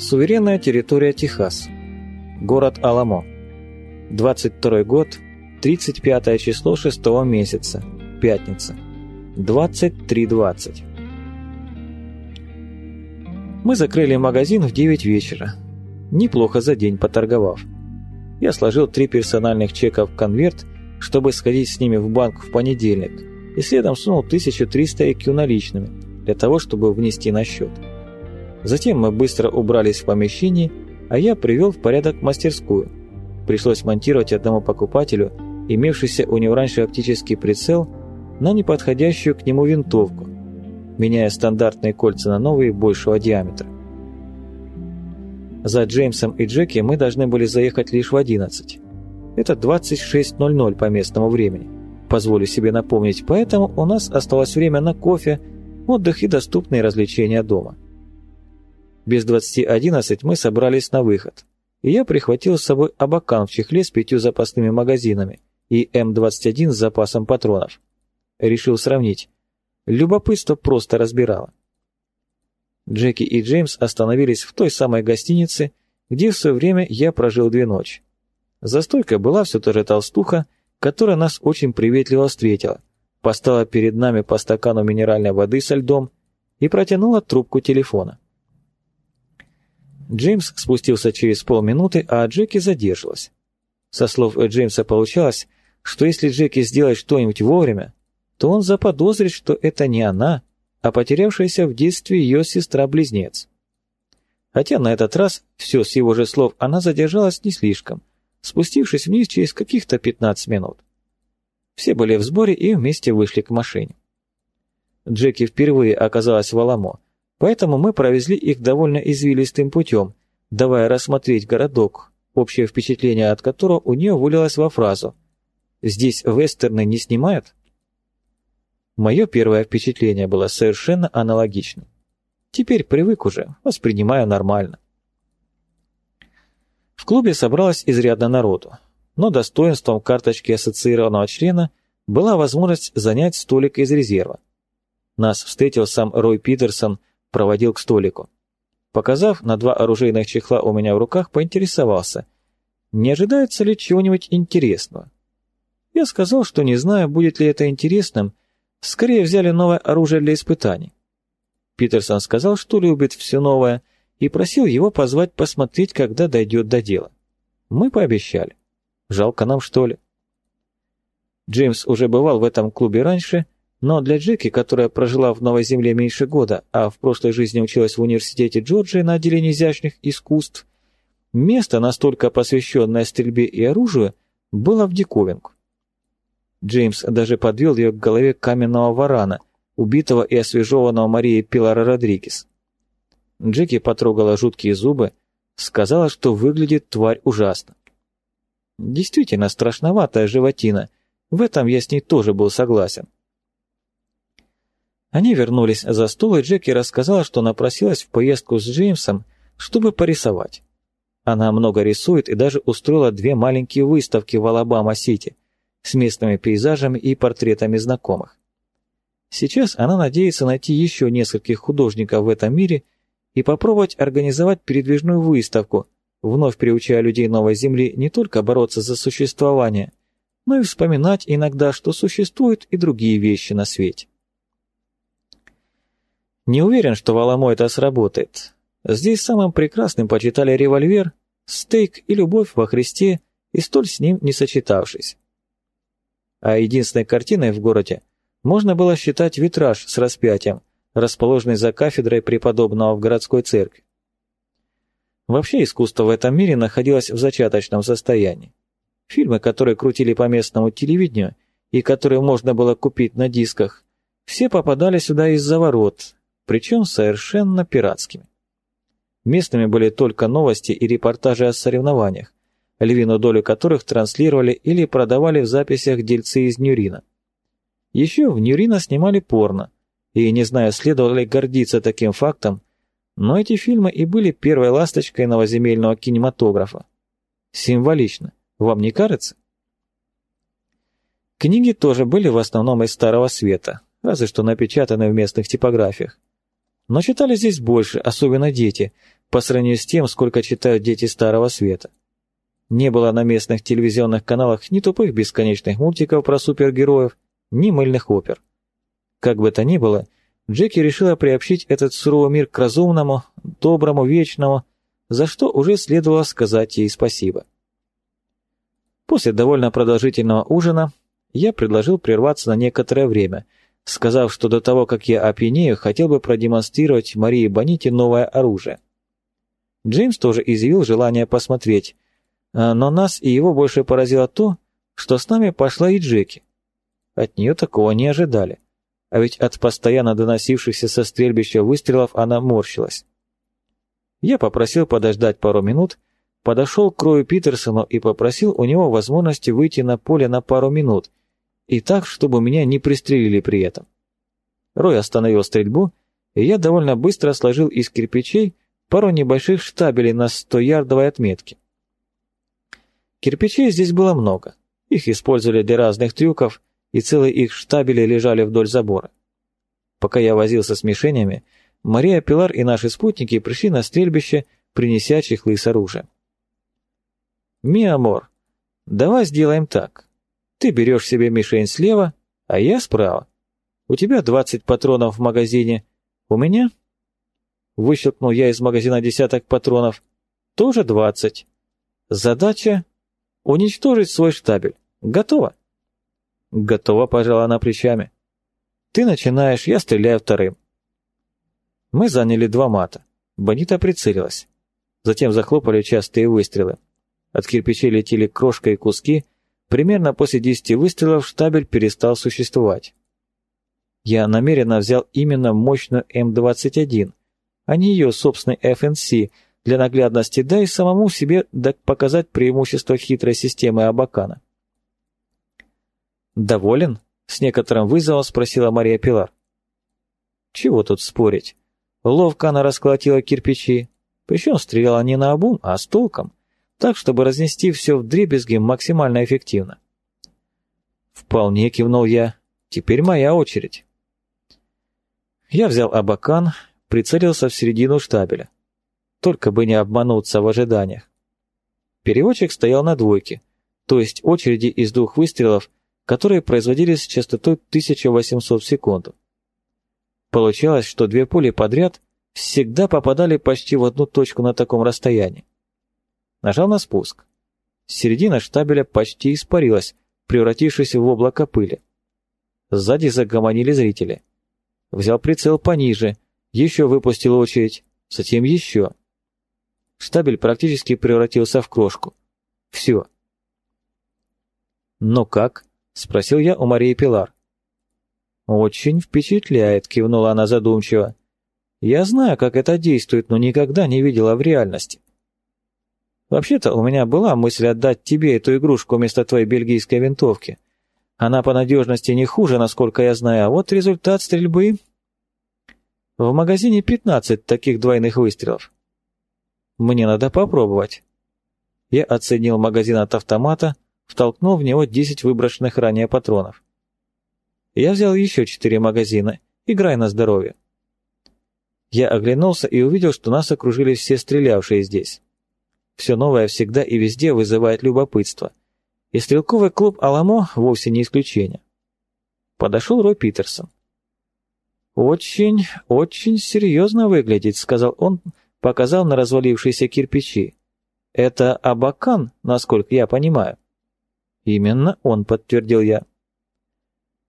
Суверенная территория Техас. Город Аламо. 22 год, 35 число 6 месяца. Пятница. 23.20. Мы закрыли магазин в 9 вечера. Неплохо за день поторговав. Я сложил три персональных чека в конверт, чтобы сходить с ними в банк в понедельник, и следом сунул 1300 IQ наличными, для того, чтобы внести на счет. Затем мы быстро убрались в помещении, а я привел в порядок мастерскую. Пришлось монтировать одному покупателю, имевшийся у него раньше оптический прицел, на неподходящую к нему винтовку, меняя стандартные кольца на новые большего диаметра. За Джеймсом и Джеки мы должны были заехать лишь в 11. Это 26.00 по местному времени. Позволю себе напомнить, поэтому у нас осталось время на кофе, отдых и доступные развлечения дома. Без 20.11 мы собрались на выход, и я прихватил с собой абакан в чехле с пятью запасными магазинами и М21 с запасом патронов. Решил сравнить. Любопытство просто разбирало. Джеки и Джеймс остановились в той самой гостинице, где в свое время я прожил две ночи. За стойкой была все та же толстуха, которая нас очень приветливо встретила, поставила перед нами по стакану минеральной воды со льдом и протянула трубку телефона. Джеймс спустился через полминуты, а Джеки задержалась. Со слов Джеймса получалось, что если Джеки сделает что-нибудь вовремя, то он заподозрит, что это не она, а потерявшаяся в детстве ее сестра-близнец. Хотя на этот раз, все с его же слов, она задержалась не слишком, спустившись вниз через каких-то 15 минут. Все были в сборе и вместе вышли к машине. Джеки впервые оказалась в Аламо, поэтому мы провезли их довольно извилистым путем, давая рассмотреть городок, общее впечатление от которого у нее вылилось во фразу «Здесь вестерны не снимают?» Мое первое впечатление было совершенно аналогичным. Теперь привык уже, воспринимаю нормально. В клубе собралось изрядно народу, но достоинством карточки ассоциированного члена была возможность занять столик из резерва. Нас встретил сам Рой Питерсон, проводил к столику. Показав на два оружейных чехла у меня в руках, поинтересовался, не ожидается ли чего-нибудь интересного. Я сказал, что не знаю, будет ли это интересным, скорее взяли новое оружие для испытаний. Питерсон сказал, что любит все новое, и просил его позвать посмотреть, когда дойдет до дела. Мы пообещали. Жалко нам, что ли? Джеймс уже бывал в этом клубе раньше, но для Джеки, которая прожила в Новой Земле меньше года, а в прошлой жизни училась в университете Джорджии на отделении изящных искусств, место, настолько посвященное стрельбе и оружию, было в диковинку. Джеймс даже подвел ее к голове каменного варана, убитого и освежеванного Марией Пилара Родригес. Джеки потрогала жуткие зубы, сказала, что выглядит тварь ужасно. Действительно страшноватая животина, в этом я с ней тоже был согласен. Они вернулись за стол, и Джеки рассказала, что напросилась в поездку с Джеймсом, чтобы порисовать. Она много рисует и даже устроила две маленькие выставки в Алабама-Сити с местными пейзажами и портретами знакомых. Сейчас она надеется найти еще нескольких художников в этом мире и попробовать организовать передвижную выставку, вновь приучая людей Новой Земли не только бороться за существование, но и вспоминать иногда, что существуют и другие вещи на свете. Не уверен, что в Аламо это сработает. Здесь самым прекрасным почитали револьвер, стейк и любовь во Христе, и столь с ним не сочетавшись. А единственной картиной в городе можно было считать витраж с распятием, расположенный за кафедрой преподобного в городской церкви. Вообще искусство в этом мире находилось в зачаточном состоянии. Фильмы, которые крутили по местному телевидению и которые можно было купить на дисках, все попадали сюда из-за ворот, причем совершенно пиратскими. Местными были только новости и репортажи о соревнованиях, львиную долю которых транслировали или продавали в записях дельцы из Нюрина. Еще в Нюрина снимали порно, и не знаю, следовало ли гордиться таким фактом, но эти фильмы и были первой ласточкой новоземельного кинематографа. Символично, вам не кажется? Книги тоже были в основном из Старого Света, разве что напечатаны в местных типографиях. Но читали здесь больше, особенно дети, по сравнению с тем, сколько читают дети Старого Света. Не было на местных телевизионных каналах ни тупых бесконечных мультиков про супергероев, ни мыльных опер. Как бы то ни было, Джеки решила приобщить этот суровый мир к разумному, доброму, вечному, за что уже следовало сказать ей спасибо. После довольно продолжительного ужина я предложил прерваться на некоторое время, сказав, что до того, как я опьянею, хотел бы продемонстрировать Марии Боните новое оружие. Джеймс тоже изъявил желание посмотреть, а, но нас и его больше поразило то, что с нами пошла и Джеки. От нее такого не ожидали, а ведь от постоянно доносившихся со стрельбища выстрелов она морщилась. Я попросил подождать пару минут, подошел к Рою Питерсону и попросил у него возможности выйти на поле на пару минут, и так, чтобы меня не пристрелили при этом. Рой остановил стрельбу, и я довольно быстро сложил из кирпичей пару небольших штабелей на 100-ярдовой отметке. Кирпичей здесь было много. Их использовали для разных трюков, и целые их штабели лежали вдоль забора. Пока я возился с мишенями, Мария Пилар и наши спутники пришли на стрельбище, принеся чехлы с оружием. «Mi amor, давай сделаем так. Ты берешь себе мишень слева, а я справа. У тебя 20 патронов в магазине, у меня Выщелкнул я из магазина десяток патронов. Тоже двадцать. Задача — уничтожить свой штабель. Готово? Готово, пожала она плечами. Ты начинаешь, я стреляю вторым. Мы заняли два мата. Бонита прицелилась. Затем захлопали частые выстрелы. От кирпичей летели крошка и куски. Примерно после десяти выстрелов штабель перестал существовать. Я намеренно взял именно мощную М-21, а не ее собственный FNC, для наглядности, да и самому себе показать преимущество хитрой системы Абакана. «Доволен?» — с некоторым вызовом спросила Мария Пилар. «Чего тут спорить? Ловко она расколотила кирпичи, причем стреляла не на обум, а с толком, так, чтобы разнести все в дребезги максимально эффективно». «Вполне», — кивнул я, — «теперь моя очередь». Я взял Абакан, прицелился в середину штабеля. Только бы не обмануться в ожиданиях. Переводчик стоял на двойке, то есть очереди из двух выстрелов, которые производились с частотой 1800 в секунду. Получалось, что две пули подряд всегда попадали почти в одну точку на таком расстоянии. Нажал на спуск. Середина штабеля почти испарилась, превратившись в облако пыли. Сзади загомонили зрители. Взял прицел пониже, еще выпустил очередь, затем еще. Штабель практически превратился в крошку. Все. «Ну как?» — спросил я у Марии Пилар. «Очень впечатляет», — кивнула она задумчиво. «Я знаю, как это действует, но никогда не видела в реальности». «Вообще-то у меня была мысль отдать тебе эту игрушку вместо твоей бельгийской винтовки. Она по надежности не хуже, насколько я знаю, а вот результат стрельбы в магазине 15 таких двойных выстрелов. Мне надо попробовать. Я оценил магазин от автомата, втолкнул в него 10 выброшенных ранее патронов. Я взял еще 4 магазина, играй на здоровье. Я оглянулся и увидел, что нас окружили все стрелявшие здесь. Все новое всегда и везде вызывает любопытство. И стрелковый клуб «Аламо» вовсе не исключение. Подошел Рой Питерсон. «Очень, очень серьезно выглядит», — сказал он, показал на развалившиеся кирпичи. «Это Абакан, насколько я понимаю». «Именно он», — подтвердил я.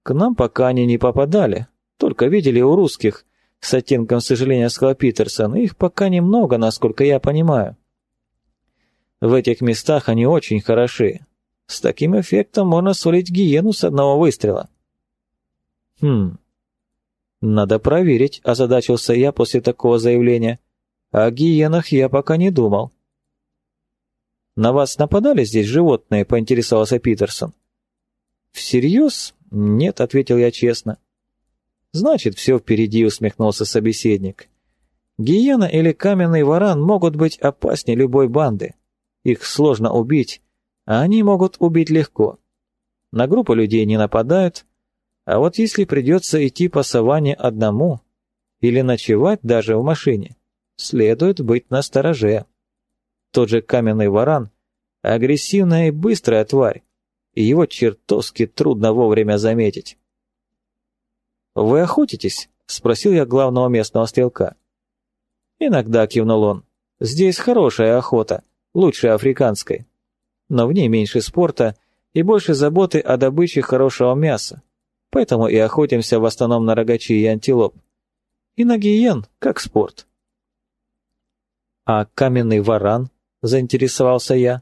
«К нам пока они не попадали, только видели у русских», — с оттенком сожаления сказал Питерсон. «Их пока немного, насколько я понимаю». «В этих местах они очень хороши. С таким эффектом можно свалить гиену с одного выстрела». «Хм, «Надо проверить», – озадачился я после такого заявления. «О гиенах я пока не думал». «На вас нападали здесь животные?» – поинтересовался Питерсон. «Всерьез? Нет», – ответил я честно. «Значит, все впереди», – усмехнулся собеседник. «Гиена или каменный варан могут быть опаснее любой банды. Их сложно убить, а они могут убить легко. На группу людей не нападают, а вот если придется идти по саванне одному или ночевать даже в машине, следует быть настороже. Тот же каменный варан – агрессивная и быстрая тварь, и его чертовски трудно вовремя заметить. «Вы охотитесь?» – спросил я главного местного стрелка. «Иногда», – кивнул он. «Здесь хорошая охота, лучше африканской. Но в ней меньше спорта и больше заботы о добыче хорошего мяса. Поэтому и охотимся в основном на рогачи и антилоп. И на гиен, как спорт». «А каменный варан?» – заинтересовался я.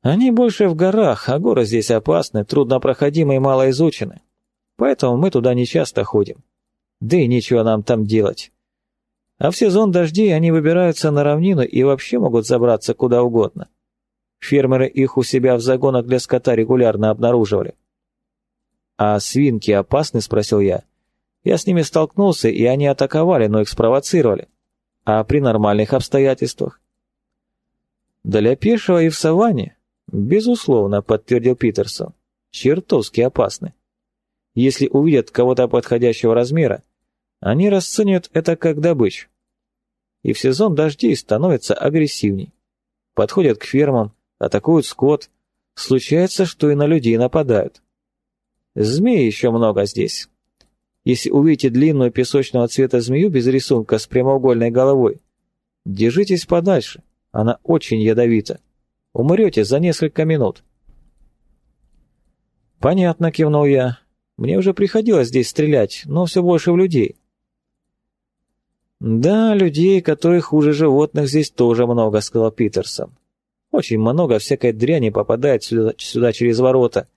«Они больше в горах, а горы здесь опасны, труднопроходимы и мало изучены. Поэтому мы туда не часто ходим. Да и нечего нам там делать. А в сезон дождей они выбираются на равнину и вообще могут забраться куда угодно. Фермеры их у себя в загонах для скота регулярно обнаруживали. «А свинки опасны?» – спросил я. «Я с ними столкнулся, и они атаковали, но их спровоцировали. А при нормальных обстоятельствах?» «Для пешего и в саванне?» «Безусловно», – подтвердил Питерсон. «Чертовски опасны. Если увидят кого-то подходящего размера, они расценивают это как добычу. И в сезон дождей становятся агрессивней. Подходят к фермам, атакуют скот. Случается, что и на людей нападают. Змей еще много здесь. Если увидите длинную песочного цвета змею без рисунка с прямоугольной головой, держитесь подальше, она очень ядовита. Умрете за несколько минут. «Понятно», — кивнул я. «Мне уже приходилось здесь стрелять, но все больше в людей». «Да, людей, которые хуже животных, здесь тоже много», — сказал Питерсон. «Очень много всякой дряни попадает сюда, сюда через ворота.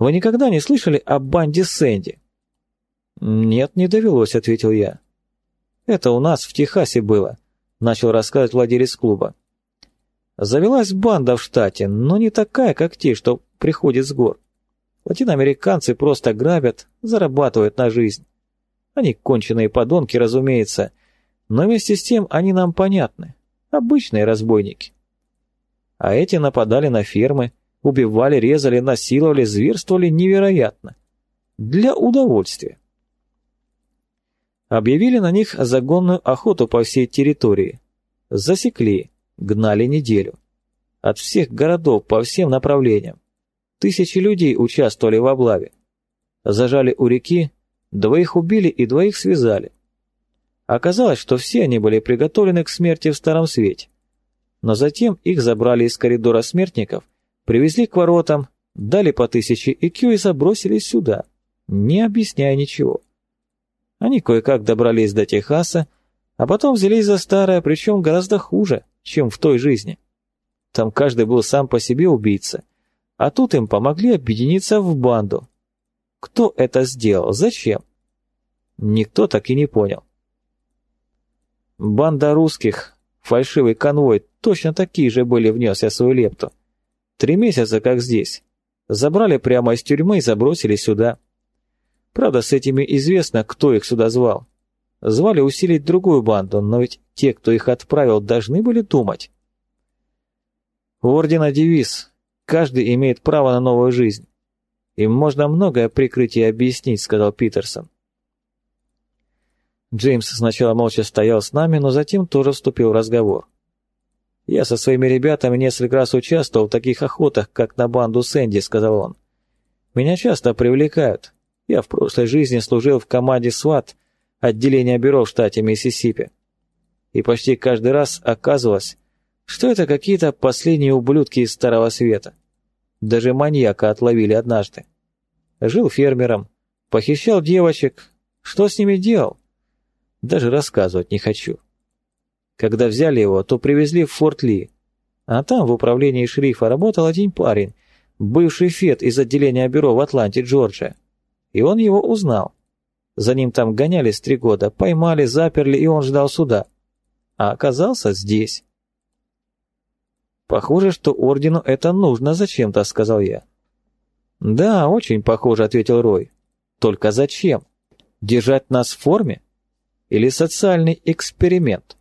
Вы никогда не слышали о банде Сэнди?» «Нет, не довелось», — ответил я. «Это у нас в Техасе было», — начал рассказывать владелец клуба. «Завелась банда в штате, но не такая, как те, что приходят с гор. Латиноамериканцы просто грабят, зарабатывают на жизнь. Они конченые подонки, разумеется, но вместе с тем они нам понятны. Обычные разбойники. А эти нападали на фермы, убивали, резали, насиловали, зверствовали невероятно. Для удовольствия. Объявили на них загонную охоту по всей территории. Засекли, гнали неделю. От всех городов по всем направлениям. Тысячи людей участвовали в облаве. Зажали у реки, Двоих убили и двоих связали. Оказалось, что все они были приготовлены к смерти в Старом Свете. Но затем их забрали из коридора смертников, привезли к воротам, дали по тысяче IQ и забросили сюда, не объясняя ничего. Они кое-как добрались до Техаса, а потом взялись за старое, причем гораздо хуже, чем в той жизни. Там каждый был сам по себе убийца, а тут им помогли объединиться в банду, кто это сделал? Зачем? Никто так и не понял. Банда русских, фальшивый конвой, точно такие же были, внес я свою лепту. Три месяца как здесь. Забрали прямо из тюрьмы и забросили сюда. Правда, с этими известно, кто их сюда звал. Звали усилить другую банду, но ведь те, кто их отправил, должны были думать. У ордена девиз «Каждый имеет право на новую жизнь». Им можно многое прикрыть и объяснить», — сказал Питерсон. Джеймс сначала молча стоял с нами, но затем тоже вступил в разговор. «Я со своими ребятами несколько раз участвовал в таких охотах, как на банду Сэнди», — сказал он. «Меня часто привлекают. Я в прошлой жизни служил в команде СВАТ, отделения бюро в штате Миссисипи. И почти каждый раз оказывалось, что это какие-то последние ублюдки из Старого Света. Даже маньяка отловили однажды. Жил фермером, похищал девочек. Что с ними делал? Даже рассказывать не хочу. Когда взяли его, то привезли в Форт Ли. А там в управлении шерифа работал один парень, бывший Фед из отделения бюро в Атланте, Джорджия. И он его узнал. За ним там гонялись три года, поймали, заперли, и он ждал суда. А оказался здесь. «Похоже, что ордену это нужно зачем-то», — сказал я. «Да, очень похоже», — ответил Рой. «Только зачем? Держать нас в форме? Или социальный эксперимент?»